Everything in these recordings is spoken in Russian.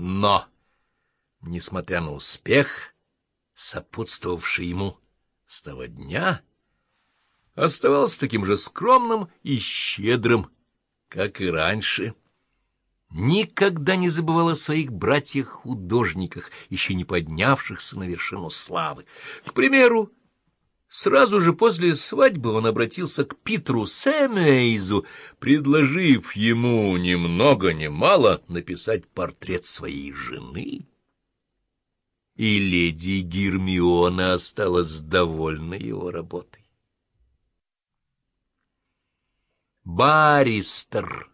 Но, несмотря на успех, сопутствовавший ему с того дня, оставался таким же скромным и щедрым, как и раньше. Никогда не забывал о своих братьях-художниках, еще не поднявшихся на вершину славы. К примеру, Сразу же после свадьбы он обратился к Питру Сэмейзу, предложив ему ни много ни мало написать портрет своей жены. И леди Гермиона осталась довольна его работой. Баристер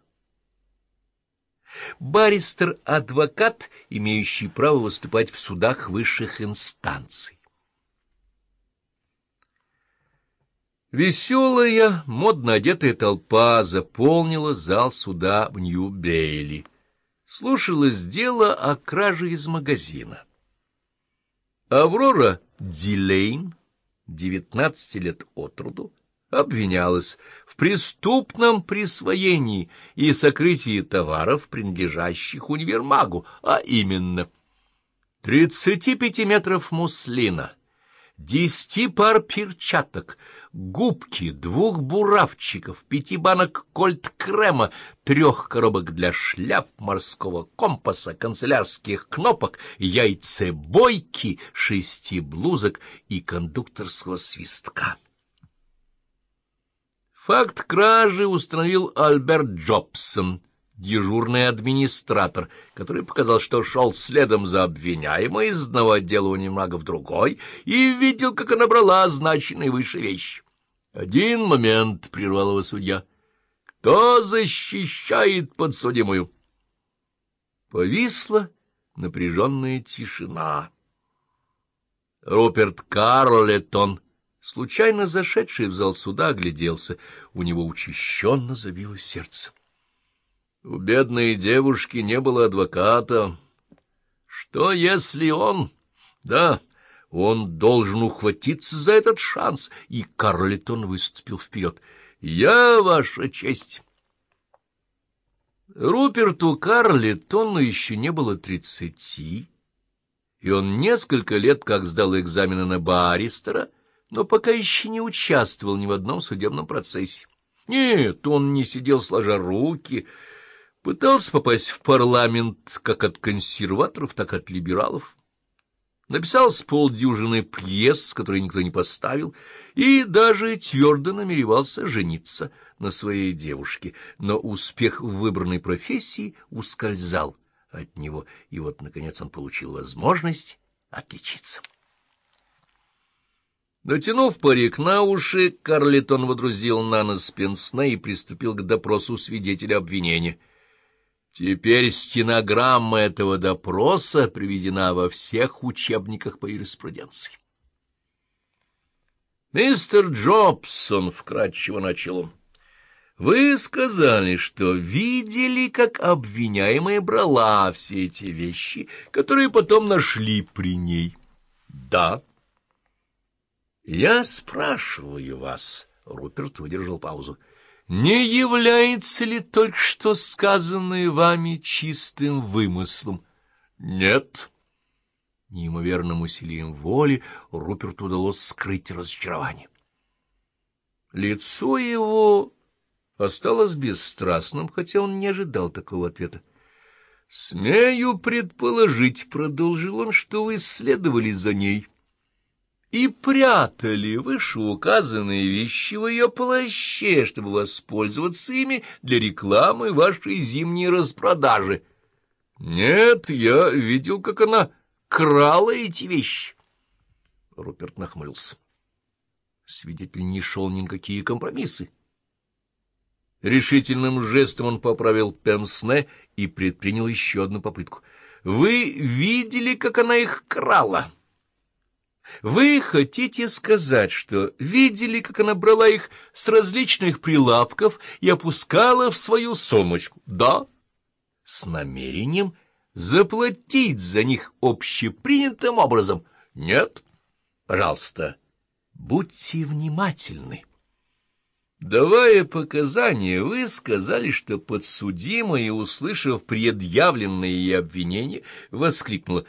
Баристер — адвокат, имеющий право выступать в судах высших инстанций. Веселая, модно одетая толпа заполнила зал суда в Нью-Бейли. Слушалось дело о краже из магазина. Аврора Дилейн, девятнадцати лет от роду, обвинялась в преступном присвоении и сокрытии товаров, принадлежащих универмагу, а именно 35 метров муслина, 10 пар перчаток — губки, двух буравчиков, пяти банок кольт-крема, трех коробок для шляп, морского компаса, канцелярских кнопок, яйцебойки, шести блузок и кондукторского свистка. Факт кражи установил Альберт Джобсон, дежурный администратор, который показал, что шел следом за обвиняемой из одного отдела унимага в другой и видел, как она брала означенные выше вещи. Один момент, — прервал его судья. Кто защищает подсудимую? Повисла напряженная тишина. Руперт Карлетон, случайно зашедший в зал суда, огляделся. У него учащенно забилось сердце. У бедной девушки не было адвоката. Что, если он... Да... Он должен ухватиться за этот шанс, и Карлитон выступил вперед. «Я ваша честь!» Руперту Карлитону еще не было тридцати, и он несколько лет как сдал экзамены на баристера, но пока еще не участвовал ни в одном судебном процессе. Нет, он не сидел сложа руки, пытался попасть в парламент как от консерваторов, так и от либералов. Написал с полдюжины пьес, которые никто не поставил, и даже твердо намеревался жениться на своей девушке, но успех в выбранной профессии ускользал от него, и вот, наконец, он получил возможность отличиться. Натянув парик на уши, Карлитон водрузил на нос пенсне и приступил к допросу свидетеля обвинения — Теперь стенограмма этого допроса приведена во всех учебниках по юриспруденции. «Мистер Джобсон», — вкратчиво начал он, — «вы сказали, что видели, как обвиняемая брала все эти вещи, которые потом нашли при ней». «Да». «Я спрашиваю вас», — Руперт выдержал паузу, — не является ли только что сказанное вами чистым вымыслом? Нет. Неимоверным усилием воли Руперту удалось скрыть разочарование. Лицо его осталось бесстрастным, хотя он не ожидал такого ответа. «Смею предположить», — продолжил он, — «что вы следовали за ней» и прятали вышеуказанные вещи в ее плаще, чтобы воспользоваться ими для рекламы вашей зимней распродажи. Нет, я видел, как она крала эти вещи. Руперт нахмурился. Свидетель не шел ни на какие компромиссы. Решительным жестом он поправил пенсне и предпринял еще одну попытку. — Вы видели, как она их крала? — вы хотите сказать, что видели, как она брала их с различных прилавков и опускала в свою сумочку? Да. С намерением заплатить за них общепринятым образом? Нет. Пожалуйста, будьте внимательны. Давая показания, вы сказали, что подсудимая, услышав предъявленные ей обвинения, воскликнула